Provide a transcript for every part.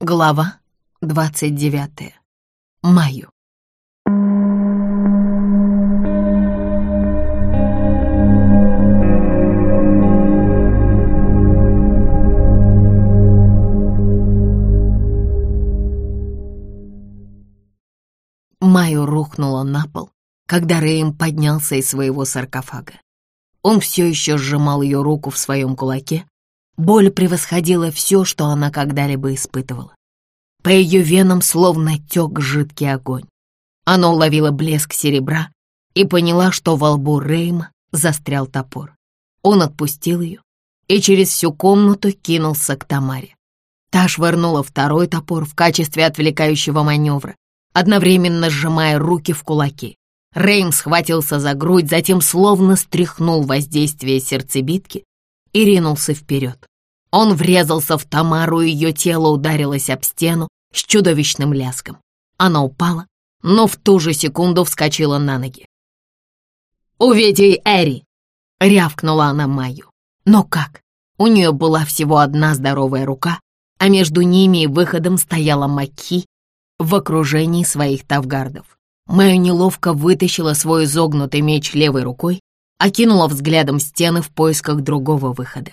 Глава 29. Маю. Маю рухнула на пол, когда Рэйм поднялся из своего саркофага. Он все еще сжимал ее руку в своем кулаке, Боль превосходила все, что она когда-либо испытывала. По ее венам словно тек жидкий огонь. Она уловила блеск серебра и поняла, что во лбу Рейма застрял топор. Он отпустил ее и через всю комнату кинулся к Тамаре. Та швырнула второй топор в качестве отвлекающего маневра, одновременно сжимая руки в кулаки. Рейм схватился за грудь, затем словно стряхнул воздействие сердцебитки и ринулся вперед. Он врезался в Тамару, ее тело ударилось об стену с чудовищным ляском. Она упала, но в ту же секунду вскочила на ноги. «Уведи Эри!» — рявкнула она Майю. Но как? У нее была всего одна здоровая рука, а между ними и выходом стояла Маки в окружении своих тавгардов. Майю неловко вытащила свой изогнутый меч левой рукой, окинула взглядом стены в поисках другого выхода.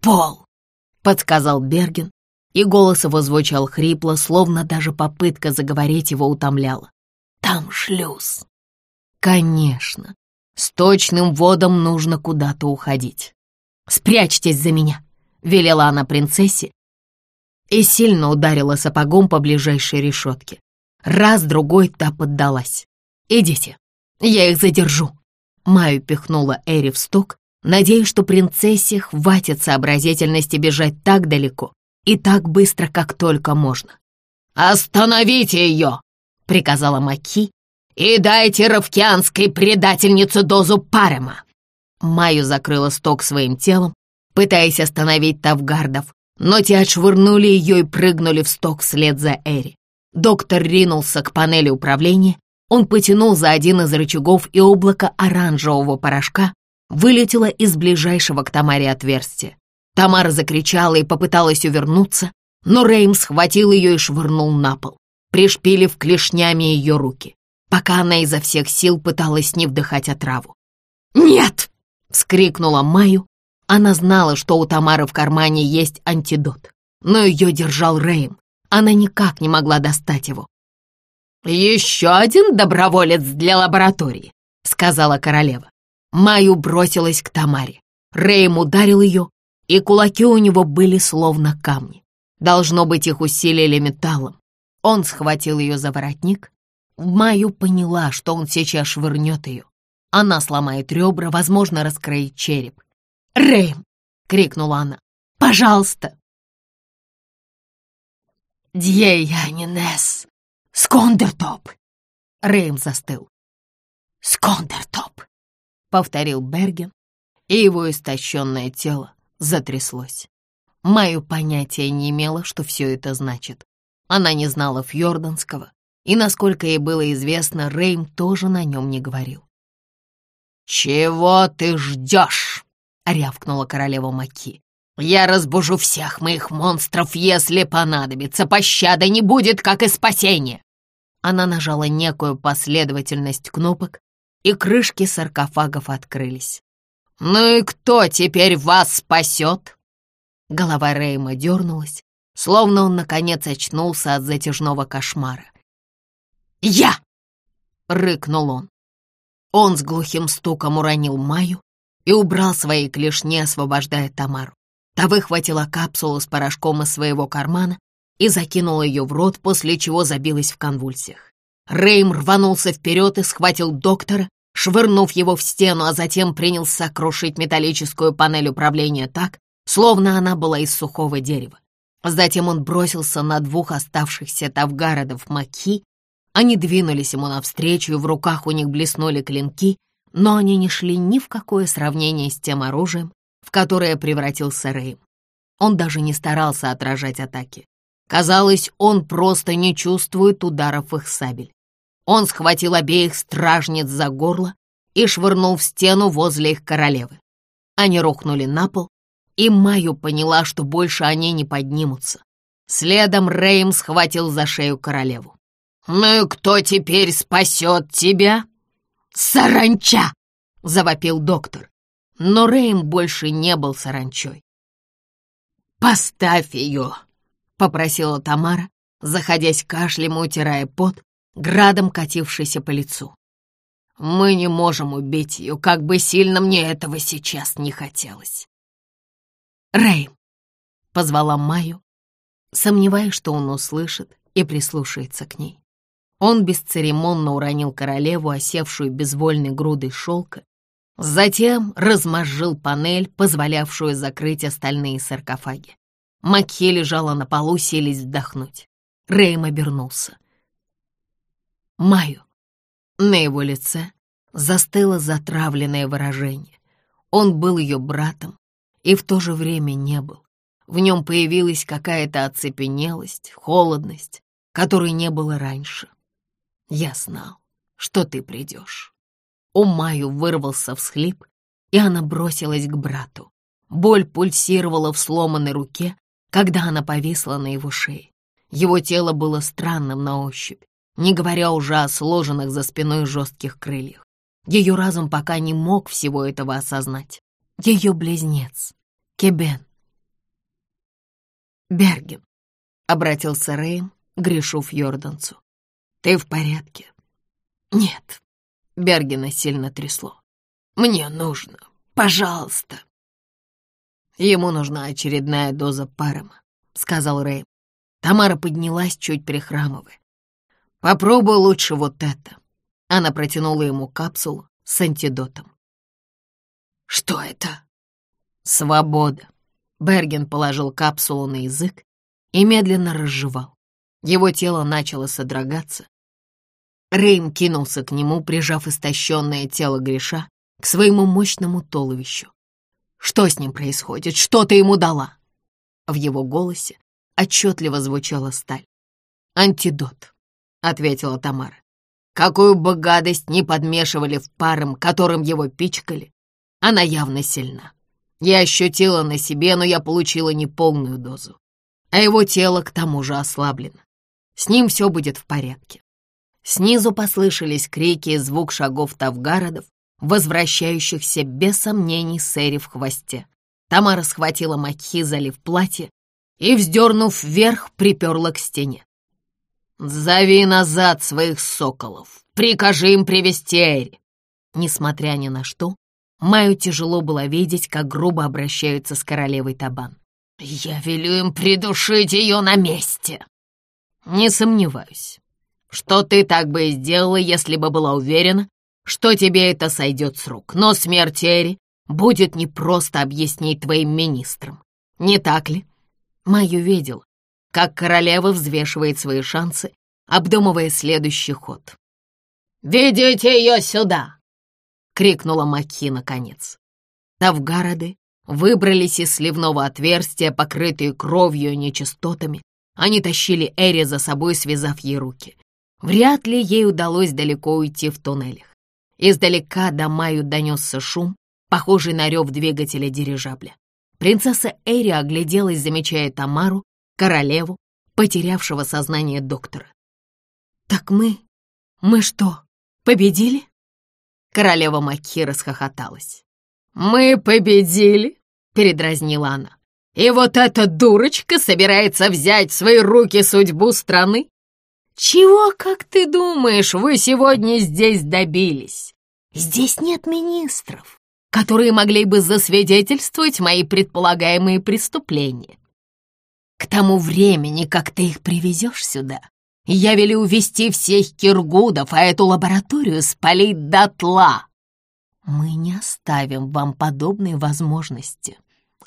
«Пол!» — подсказал Берген, и голос его звучал хрипло, словно даже попытка заговорить его утомляла. «Там шлюз!» «Конечно, с точным водом нужно куда-то уходить. Спрячьтесь за меня!» — велела она принцессе и сильно ударила сапогом по ближайшей решетке. Раз-другой та поддалась. «Идите, я их задержу!» Маю пихнула Эри в сток, надеясь, что принцессе хватит сообразительности бежать так далеко и так быстро, как только можно. «Остановите ее!» — приказала Маки, «и дайте ровкианской предательнице дозу парема!» Маю закрыла сток своим телом, пытаясь остановить тавгардов, но те отшвырнули ее и прыгнули в сток вслед за Эри. Доктор ринулся к панели управления, он потянул за один из рычагов, и облако оранжевого порошка вылетело из ближайшего к Тамаре отверстия. Тамара закричала и попыталась увернуться, но Рейм схватил ее и швырнул на пол, пришпилив клешнями ее руки, пока она изо всех сил пыталась не вдыхать отраву. «Нет!» — вскрикнула Маю. Она знала, что у Тамары в кармане есть антидот, но ее держал Рейм. Она никак не могла достать его. «Еще один доброволец для лаборатории», — сказала королева. Маю бросилась к Тамаре. Рейм ударил ее, и кулаки у него были словно камни. Должно быть, их усилили металлом. Он схватил ее за воротник. Маю поняла, что он сейчас швырнет ее. Она сломает ребра, возможно, раскроит череп. «Рэйм!» — крикнула она. «Пожалуйста!» «Дьеянинес! Скондертоп!» Рэйм застыл. «Скондертоп!» — повторил Берген, и его истощенное тело затряслось. Маю понятия не имела, что все это значит. Она не знала фьорданского, и, насколько ей было известно, Рейм тоже на нем не говорил. «Чего ты ждешь?» — рявкнула королева Маки. «Я разбужу всех моих монстров, если понадобится. Пощады не будет, как и спасение!» Она нажала некую последовательность кнопок, и крышки саркофагов открылись. «Ну и кто теперь вас спасет?» Голова Рейма дернулась, словно он, наконец, очнулся от затяжного кошмара. «Я!» — рыкнул он. Он с глухим стуком уронил Маю и убрал свои клешни, освобождая Тамару. Та выхватила капсулу с порошком из своего кармана и закинула ее в рот, после чего забилась в конвульсиях. Рейм рванулся вперед и схватил доктора, швырнув его в стену, а затем принялся крушить металлическую панель управления так, словно она была из сухого дерева. Затем он бросился на двух оставшихся тавгародов Маки. Они двинулись ему навстречу, и в руках у них блеснули клинки, но они не шли ни в какое сравнение с тем оружием, в которое превратился Рейм. Он даже не старался отражать атаки. Казалось, он просто не чувствует ударов их сабель. Он схватил обеих стражниц за горло и швырнул в стену возле их королевы. Они рухнули на пол, и Майю поняла, что больше они не поднимутся. Следом Рэйм схватил за шею королеву. «Ну и кто теперь спасет тебя?» «Саранча!» — завопил доктор. Но Рэйм больше не был саранчой. «Поставь ее!» — попросила Тамара, заходясь кашлем и утирая пот, градом катившийся по лицу. «Мы не можем убить ее, как бы сильно мне этого сейчас не хотелось». «Рэйм!» — позвала Майю, сомневаясь, что он услышит и прислушается к ней. Он бесцеремонно уронил королеву, осевшую безвольной грудой шелка, затем размозжил панель, позволявшую закрыть остальные саркофаги. Макхи лежала на полу, селись вдохнуть. Рэйм обернулся. Маю. На его лице застыло затравленное выражение. Он был ее братом и в то же время не был. В нем появилась какая-то оцепенелость, холодность, которой не было раньше. Я знал, что ты придешь. У Маю вырвался всхлип, и она бросилась к брату. Боль пульсировала в сломанной руке, когда она повисла на его шее. Его тело было странным на ощупь, не говоря уже о сложенных за спиной жестких крыльях. Ее разум пока не мог всего этого осознать. Ее близнец, Кебен, «Берген», — обратился Рейм к Гришу Фьорданцу. «Ты в порядке?» «Нет», — Бергена сильно трясло. «Мне нужно. Пожалуйста». «Ему нужна очередная доза парома», — сказал Рейм. Тамара поднялась, чуть прихрамывая. «Попробуй лучше вот это». Она протянула ему капсулу с антидотом. «Что это?» «Свобода», Берген положил капсулу на язык и медленно разжевал. Его тело начало содрогаться. Рейм кинулся к нему, прижав истощенное тело Гриша к своему мощному туловищу. «Что с ним происходит? Что ты ему дала?» В его голосе отчетливо звучала сталь. «Антидот», — ответила Тамара. «Какую бы гадость ни подмешивали в паром, которым его пичкали, она явно сильна. Я ощутила на себе, но я получила неполную дозу. А его тело к тому же ослаблено. С ним все будет в порядке. Снизу послышались крики и звук шагов Тавгародов, возвращающихся без сомнений с Эри в хвосте. Тамара схватила Макхизали в платье и, вздернув вверх, приперла к стене. «Зови назад своих соколов! Прикажи им привести Эри!» Несмотря ни на что, Маю тяжело было видеть, как грубо обращаются с королевой Табан. «Я велю им придушить ее на месте!» «Не сомневаюсь, что ты так бы и сделала, если бы была уверена, что тебе это сойдет с рук. Но смерть Эри будет не просто объяснить твоим министрам, не так ли?» Майю видел, как королева взвешивает свои шансы, обдумывая следующий ход. «Ведите ее сюда!» — крикнула Маки наконец. Тавгароды выбрались из сливного отверстия, покрытые кровью и нечистотами. Они тащили Эри за собой, связав ей руки. Вряд ли ей удалось далеко уйти в туннелях. Издалека до Маю донесся шум, похожий на рев двигателя дирижабля. Принцесса Эри огляделась, замечая Тамару, королеву, потерявшего сознание доктора. «Так мы... мы что, победили?» Королева Маки расхохоталась. «Мы победили!» — передразнила она. «И вот эта дурочка собирается взять в свои руки судьбу страны? Чего, как ты думаешь, вы сегодня здесь добились? Здесь нет министров, которые могли бы засвидетельствовать мои предполагаемые преступления. К тому времени, как ты их привезешь сюда, я велю увести всех киргудов, а эту лабораторию спалить дотла. Мы не оставим вам подобные возможности,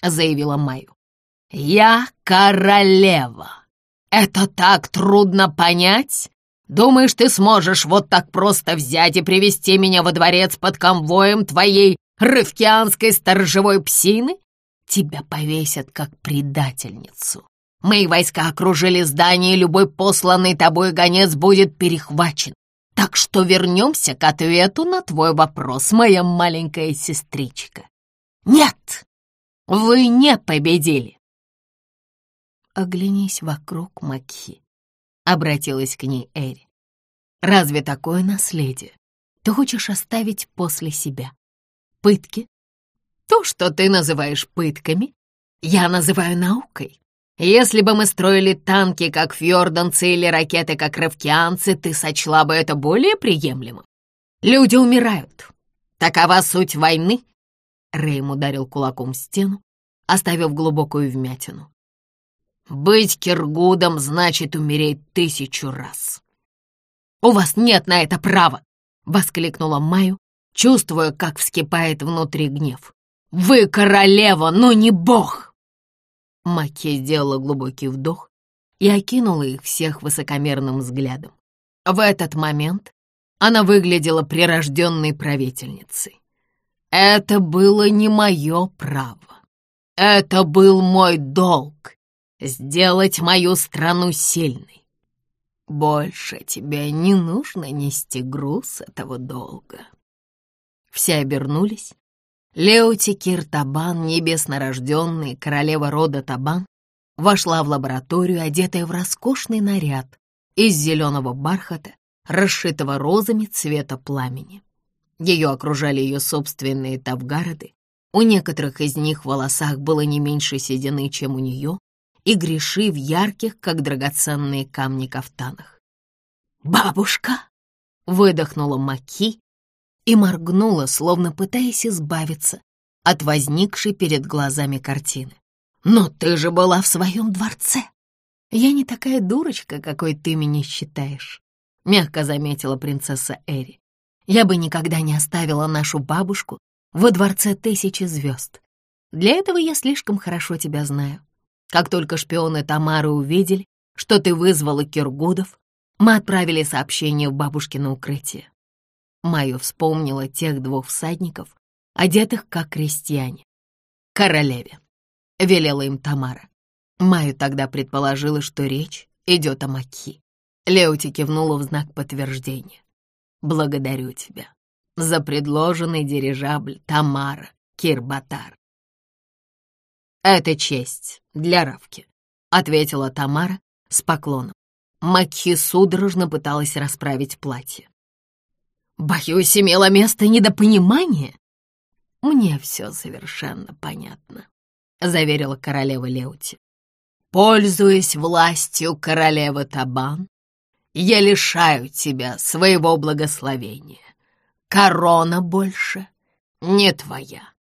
заявила Майю. Я королева. Это так трудно понять? Думаешь, ты сможешь вот так просто взять и привести меня во дворец под конвоем твоей рывкианской сторожевой псины? Тебя повесят как предательницу. Мои войска окружили здание, и любой посланный тобой гонец будет перехвачен. Так что вернемся к ответу на твой вопрос, моя маленькая сестричка. Нет, вы не победили. Оглянись вокруг, Макхи», — обратилась к ней Эри. «Разве такое наследие ты хочешь оставить после себя? Пытки? То, что ты называешь пытками, я называю наукой. Если бы мы строили танки, как фьорданцы, или ракеты, как равкианцы, ты сочла бы это более приемлемым. Люди умирают. Такова суть войны. Рэйм ударил кулаком в стену, оставив глубокую вмятину. «Быть Киргудом значит умереть тысячу раз». «У вас нет на это права!» — воскликнула Майю, чувствуя, как вскипает внутри гнев. «Вы королева, но не бог!» Маки сделала глубокий вдох и окинула их всех высокомерным взглядом. В этот момент она выглядела прирожденной правительницей. Это было не мое право. Это был мой долг — сделать мою страну сильной. Больше тебе не нужно нести груз этого долга. Все обернулись. Леоти Кир Табан, небеснорожденный, королева рода Табан, вошла в лабораторию, одетая в роскошный наряд из зеленого бархата, расшитого розами цвета пламени. Ее окружали ее собственные тавгороды. У некоторых из них в волосах было не меньше седины, чем у нее, и греши в ярких, как драгоценные камни, кафтанах. «Бабушка!» — выдохнула Маки и моргнула, словно пытаясь избавиться от возникшей перед глазами картины. «Но ты же была в своем дворце!» «Я не такая дурочка, какой ты меня считаешь», — мягко заметила принцесса Эри. Я бы никогда не оставила нашу бабушку во дворце тысячи звезд. Для этого я слишком хорошо тебя знаю. Как только шпионы Тамары увидели, что ты вызвала Киргудов, мы отправили сообщение в бабушкино укрытие. Майю вспомнила тех двух всадников, одетых как крестьяне. «Королеве», — велела им Тамара. Майю тогда предположила, что речь идет о Маки. Леути кивнула в знак подтверждения. Благодарю тебя за предложенный дирижабль Тамара Кирбатар. «Это честь для Равки», — ответила Тамара с поклоном. Макхи судорожно пыталась расправить платье. «Боюсь, имело место недопонимание». «Мне все совершенно понятно», — заверила королева Леути. «Пользуясь властью королевы Табан, я лишаю тебя своего благословения. Корона больше не твоя.